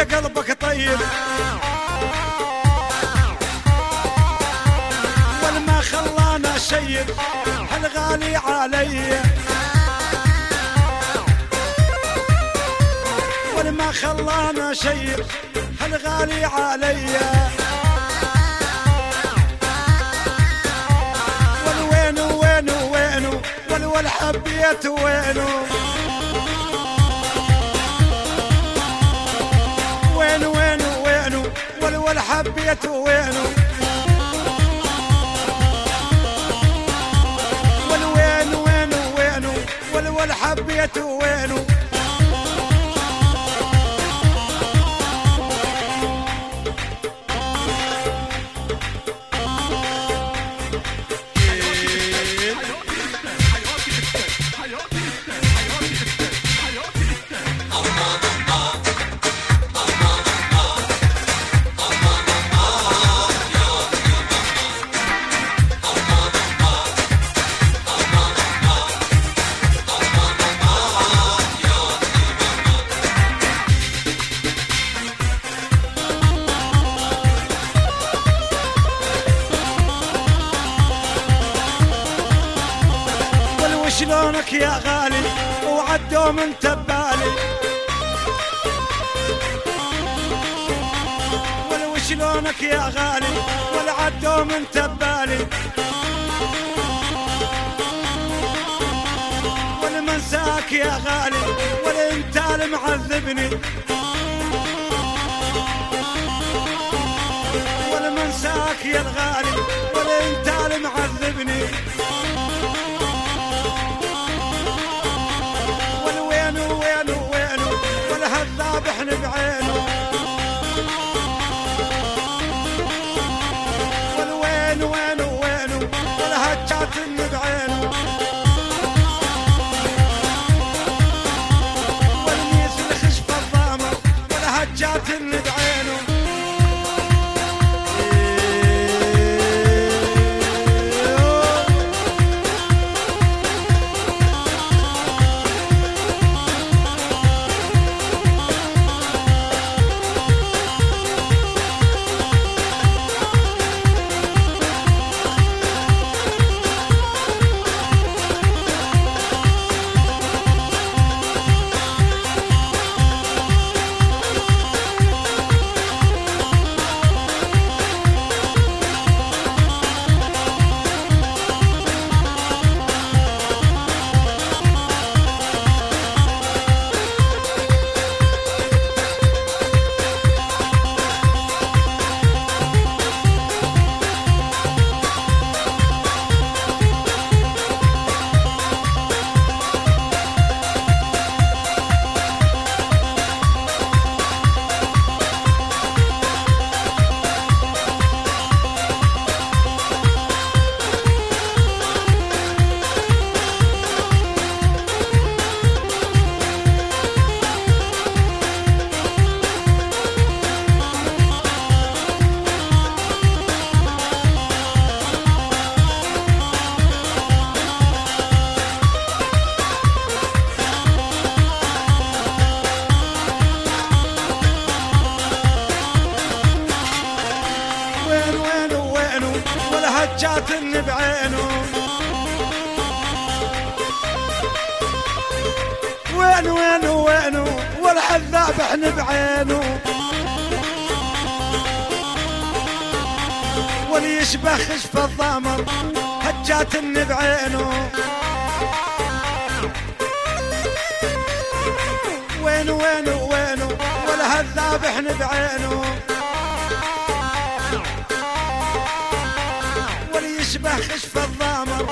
انت قلبك طيب. والما خلانا شيب هالغالي علي. والما خلانا شيب هالغالي علي. والوين وين وين والول حبيت وينو والول حبيت وينو والوين وين وين والول حبيت وينو قل قل وشلونك يا غالي؟ ولا عدوا من تبالي ولا منساك يا غالي ولا انت اللي معذبني. ولا منساك يا الغالي ولا انت اللي واللي يشبه خشف الضامر هجاتني بعينه وين وين وين ولا هالذابح بعينه واللي يشبه خشف الضامر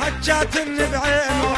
هجاتني بعينه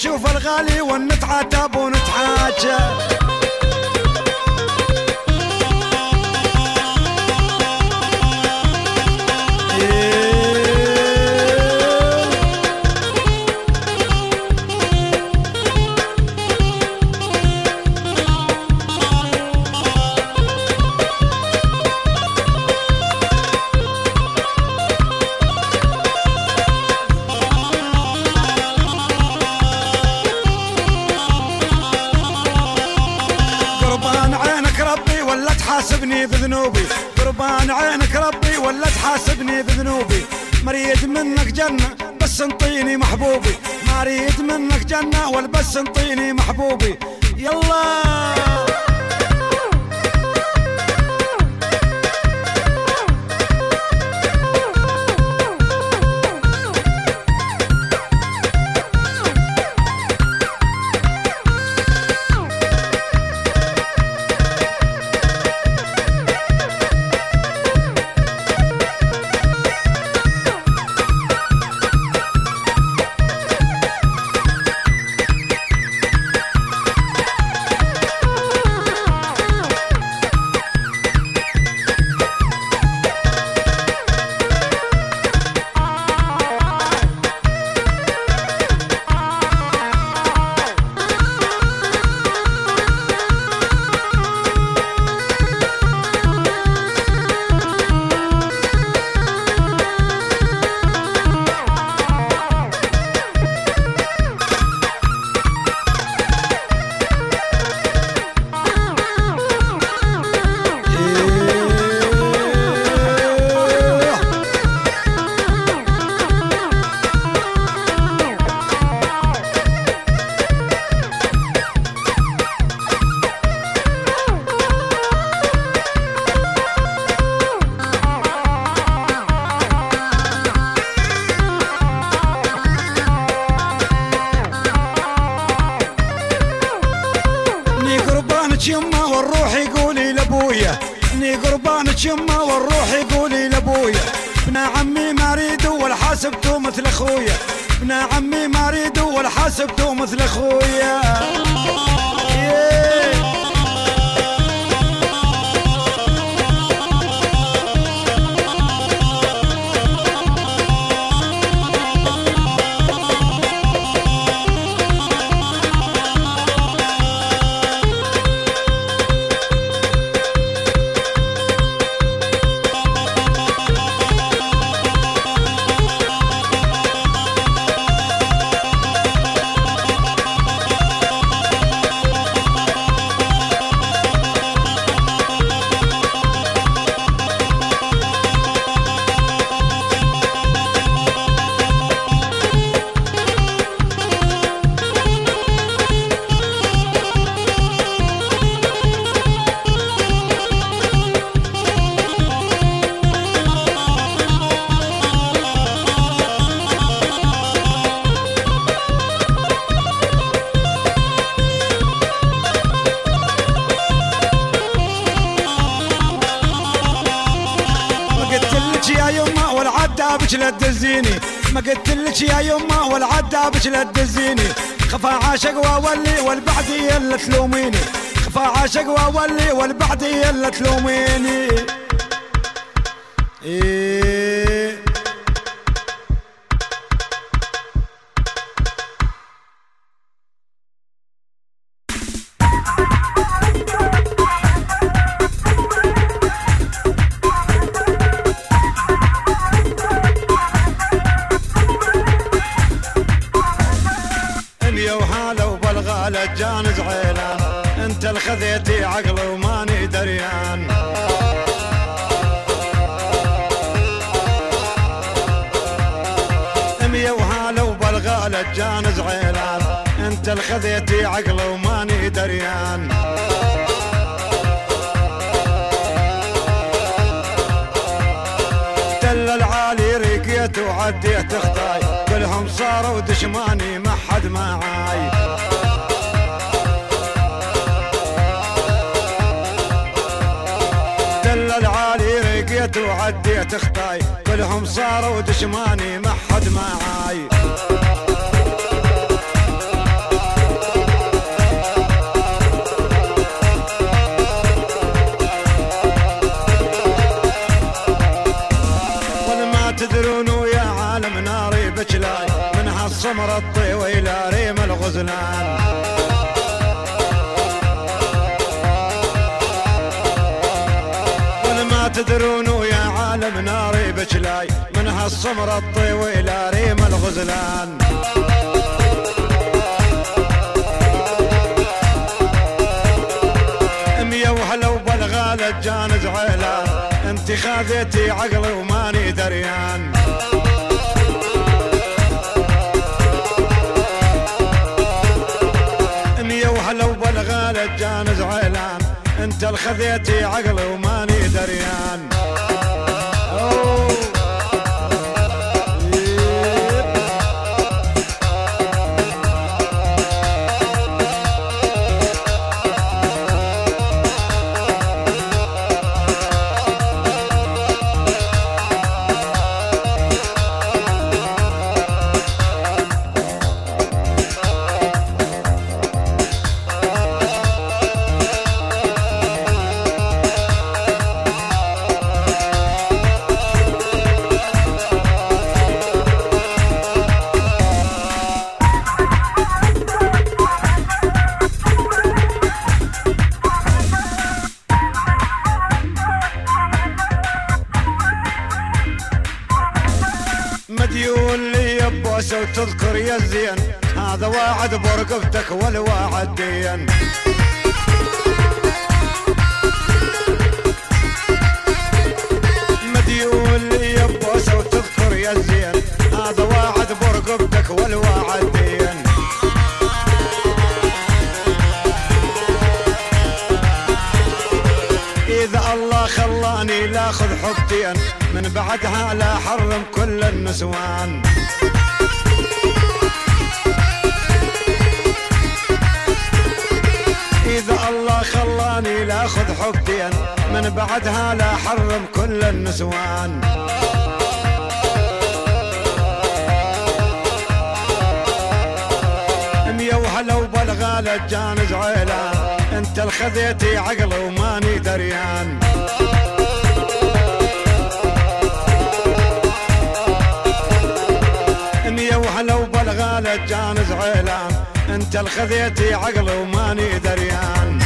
نشوف الغالي ونتعاتب ونتحاجى ولا تحاسبني بذنوبي مريد منك جنة بس انطيني محبوبي. ما اريد منك جنة ولا بس انطيني محبوبي. يلا! حاسبته خفا عاشق واولي والبعدي اللي تلوميني. خفا عاشق واولي والبعدي اللي تلوميني. إيه. صاروا دشماني ما حد معاي. تدرون يا عالم ناري بجلاي. من هالصمر الطيوي إلى ريم الغزلان. ولا ما تدرون يا عالم ناري بجلاي من هالصمر الطيوي إلى ريم الغزلان. مية وهلا وبالغالة جانز عيلان انت خاذيتي عقلي وماني دريان. وهلا وبالغالة انت الخذيتي عقلي وماني دريان. بعدها لا حرم كل النسوان. إذا الله خلاني لأخذ حبتين من بعدها لا حرم كل النسوان. مية وهلا وبالغالة جانز عيلان أنت الخذيتي عقل وماني دريان. وبالغالة جانز عيلان انت الخذيتي عقل وماني دريان.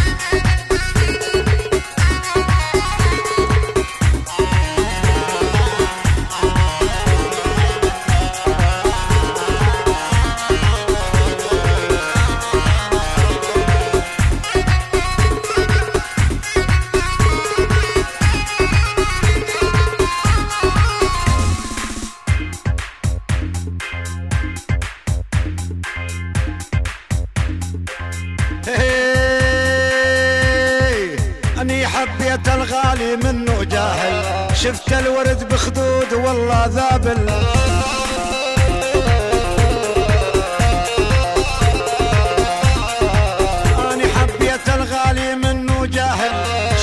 شفت الورد بخدود والله ذابل اني حبيت الغالي منه جاهل.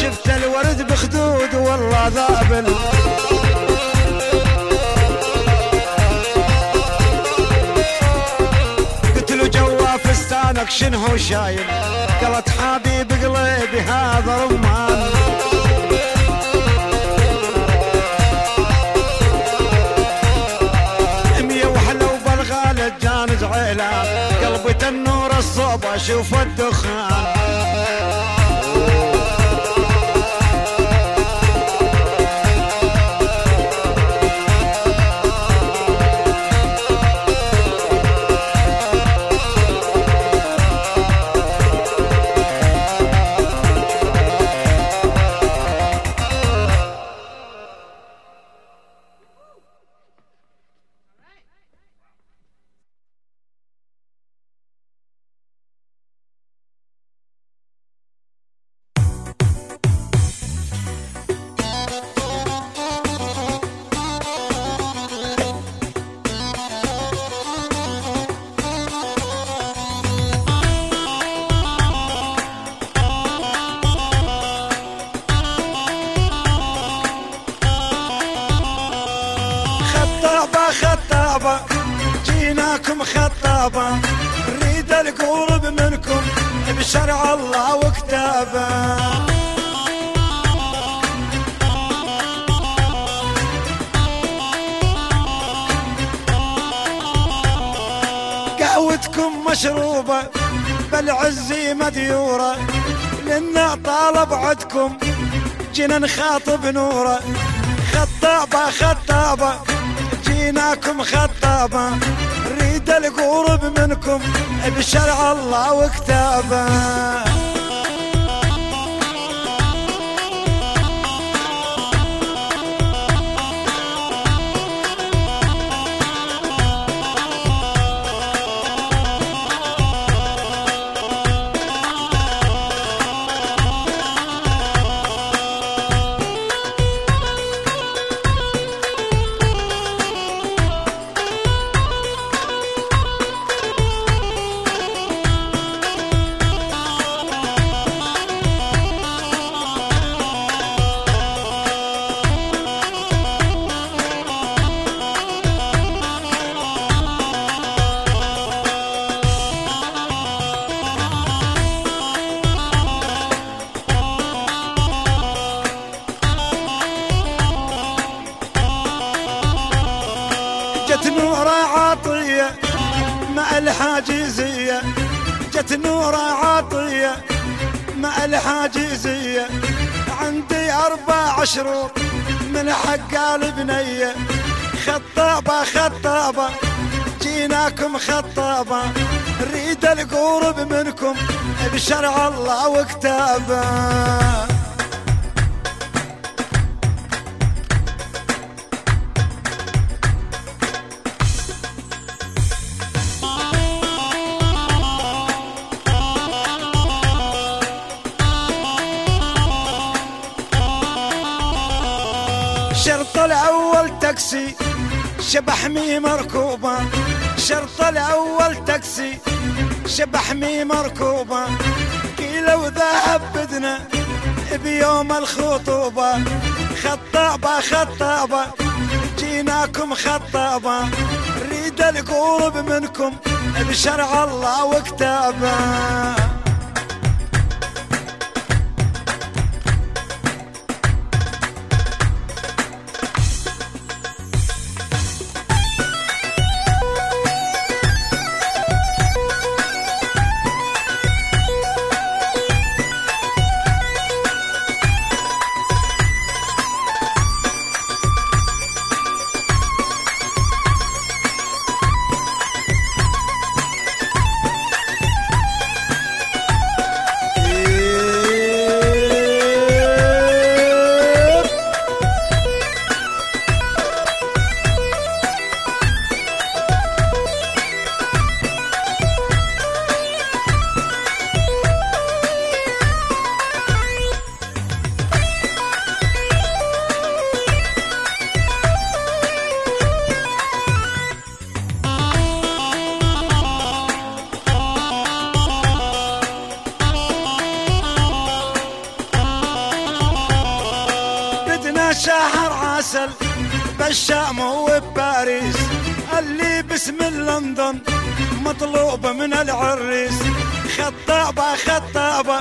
شفت الورد بخدود والله ذابل قلت له جوا فستانك شنهو شايل؟ قالت حبيب قلبي هذا رمان. الصوب أشوف الدخان. منكم بشرع الله وكتابه. قهوتكم مشروبة بالعز مديورة. لنا طالب عدكم جينا نخاطب نوره. خطابة خطابة جيناكم خطابة. نريد القرب منكم بشرع الله وكتابه. نورة عاطية مع الحاجزية عندي أربع شروط من حق البنية خطابة خطابة جيناكم خطابة. نريد القرب منكم بشرع الله وكتابة. تاكسي شبح مي مركوبة شرط الأول تاكسي شبح مي مركوبة كيلو ذهب بدنا بيوم الخطوبة. خطابة خطابة جيناكم خطابة. نريد القرب منكم بشرع الله وكتابة. مطلوبة من العريس. خطابة خطابة.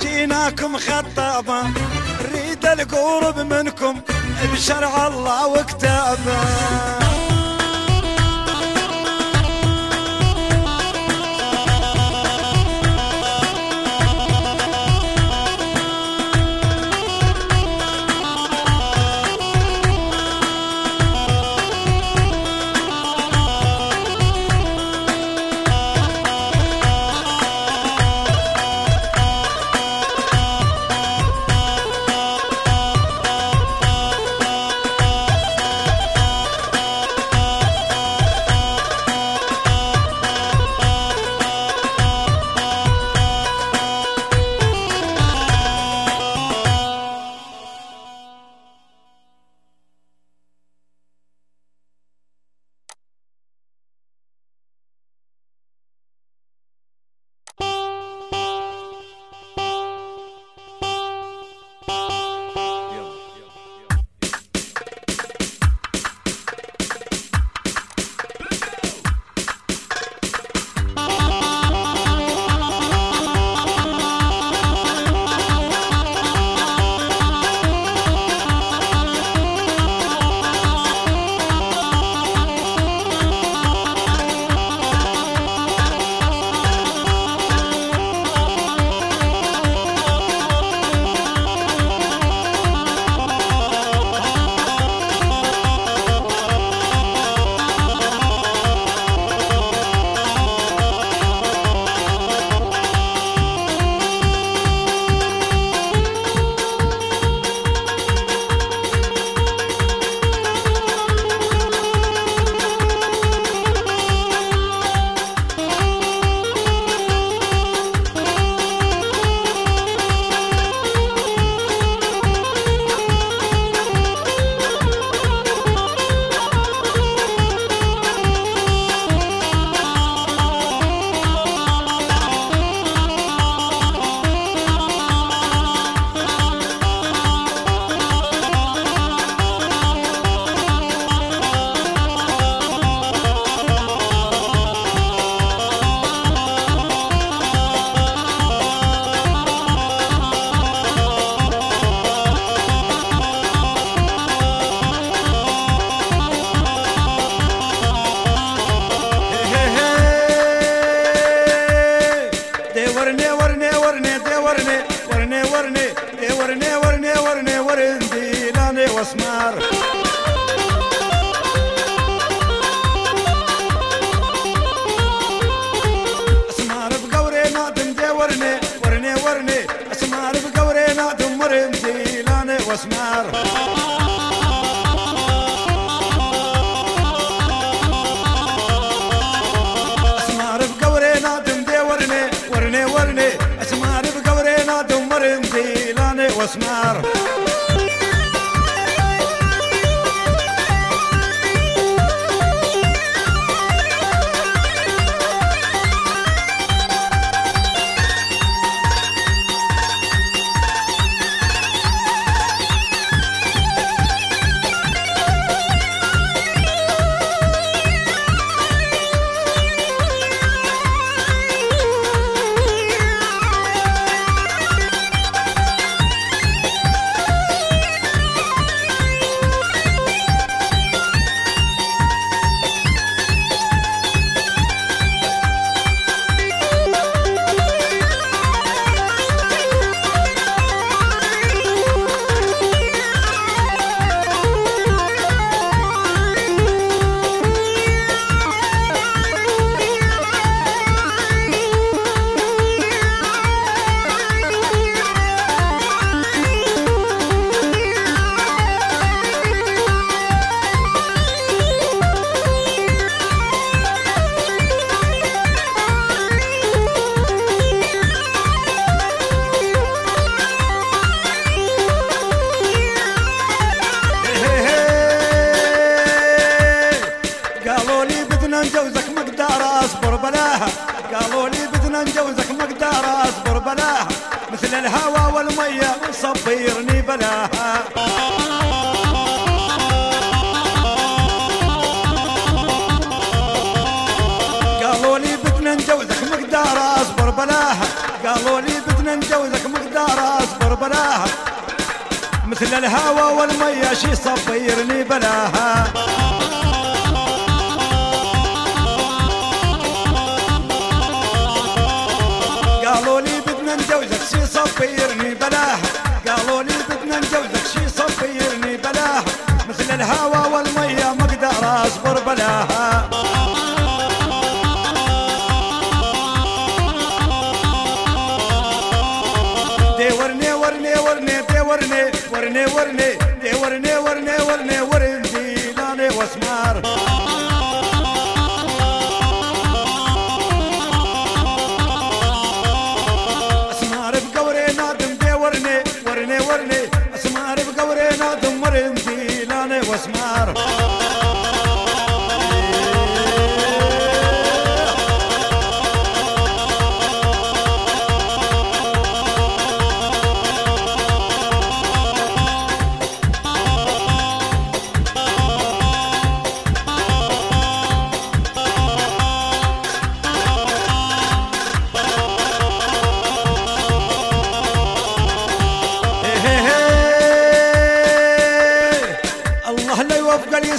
جيناكم خطابة. نريد القرب منكم بشرع الله وكتابة. بدنا نجوزك مقدار أصبر بلاها. مثل الهوى والمية شي صبيرني بلاها. قالوا لي بدنا نجوزك شي صبيرني بلاها. قالوا لي بدنا نجوزك شي صبيرني بلاها. مثل الهوى ورني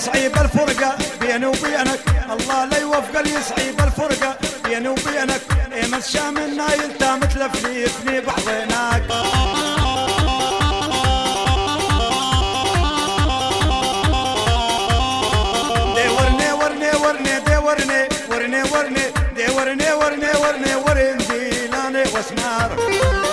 يوفق اليسعي بالفرقة بيني وبينك. الله لا يوفق اليسعي بالفرقة بيني وبينك. ايمن الشام النايل تا مثل فني بحضناك دي ورني ورني ورني دي ورني ورني ورني. دي ورني ورني ورني ورني لاني واسمار.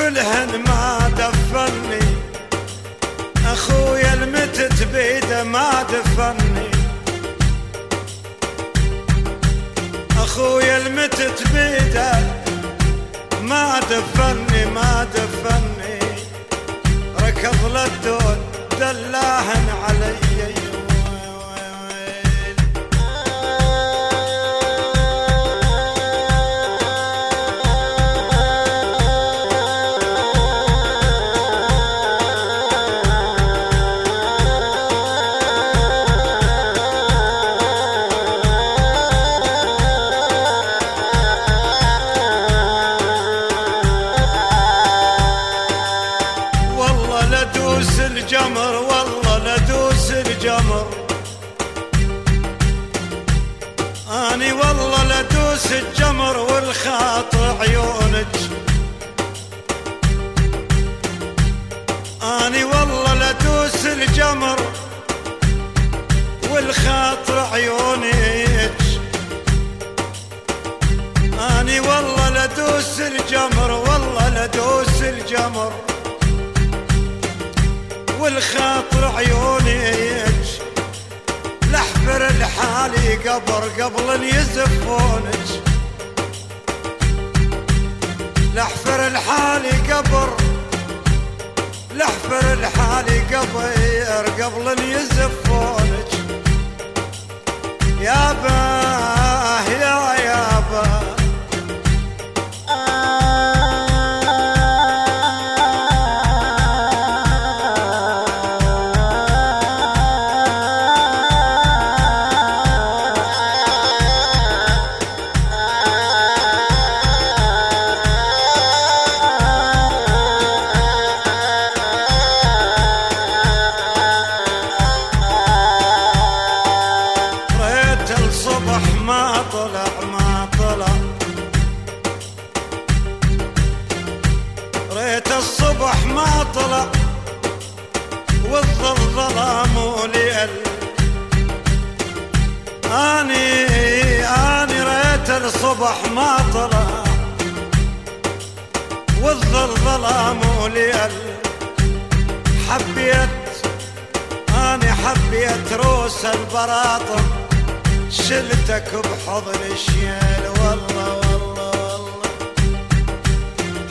كلهن ما دفني؟ أخويا المتت بيده ما دفني. أخويا المتت بيده ما دفني ما دفني. ركض للدود دلاهن علي. عيونك. أني والله لدوس الجمر والله لدوس الجمر. والخاطر عيونك. لحفر لحالي قبر قبل إن يزفونك. لحفر لحالي قبر لحفر لحالي قبر قبل إن يزفونك. يا باه والظل ظلام وليل حبيت أنا حبيت روس البراطم شلتك بحضن الشيل. والله والله والله.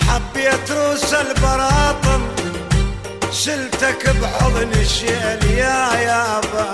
حبيت روس البراطم شلتك بحضن الشيل. يا يابا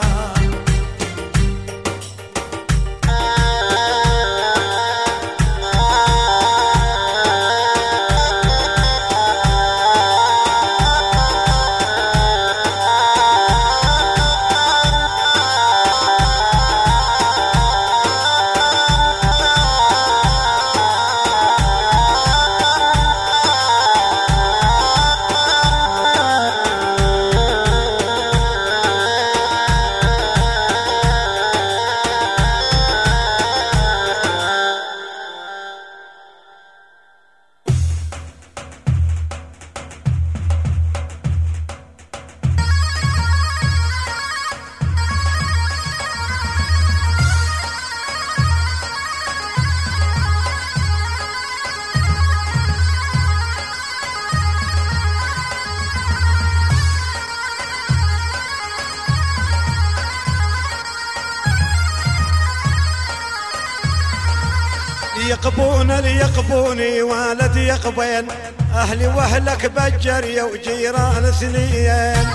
يقبون ليقبوني والد يقبين. أهلي وأهلك بجريه وجيران اثنين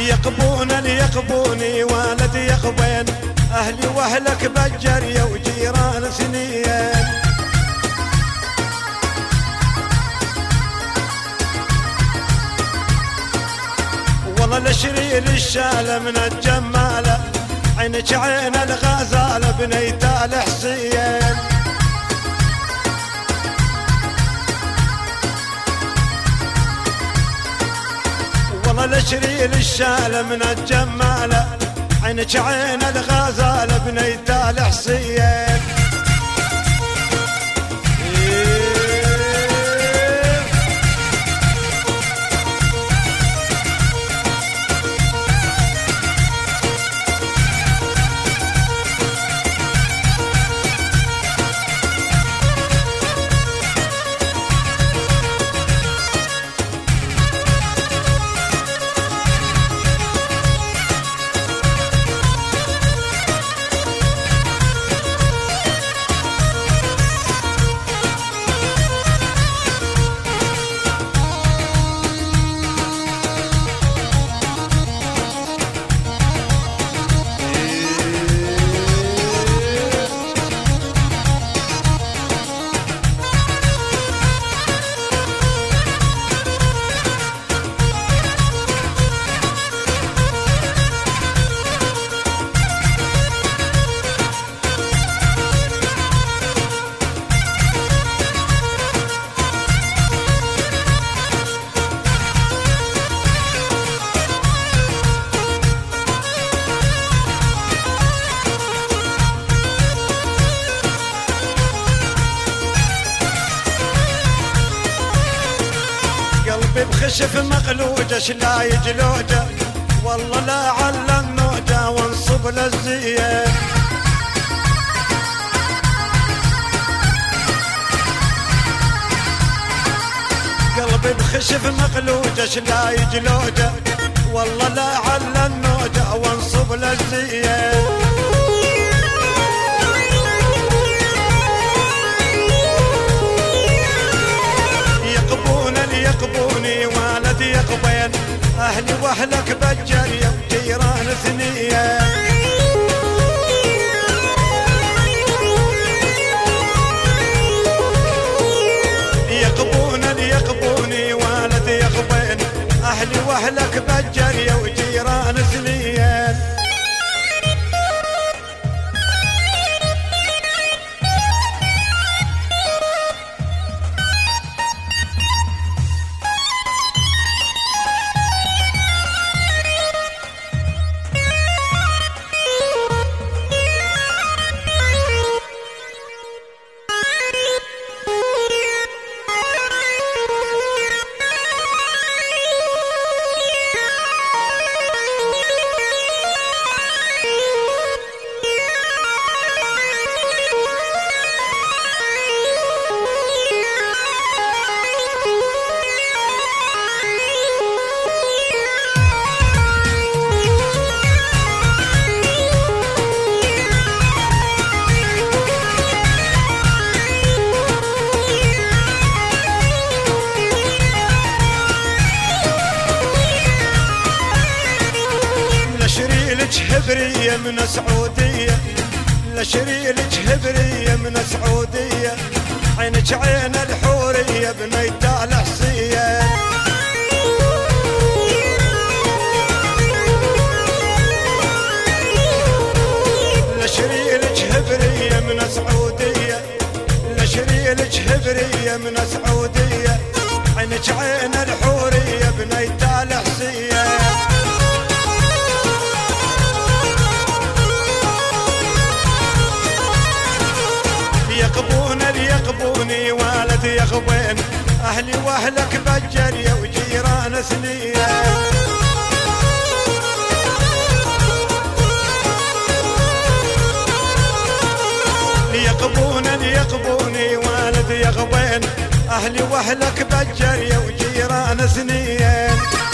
يقبون ليقبوني والد يقبين. أهلي وأهلك بجريه وجيران اثنين والله الشرير الشالة من الجمالة عينك عين الغزالة بنيت الحسين. والله الشرير الشالة من الجمالة عينك عين الغزالة بنيت الحسين. ليش لا يجلوجه والله لا علم نوجه وانصب للزية. قلبي بخشف مقلوجة لا يجلوده والله لا علم نوجه وانصب للزية. يقبون ثنية. يقبون يقبوني والد يقبين أهلي وأهلك بجرية وجيران ثنين أهلي واهلك بجرية وجيران ثنين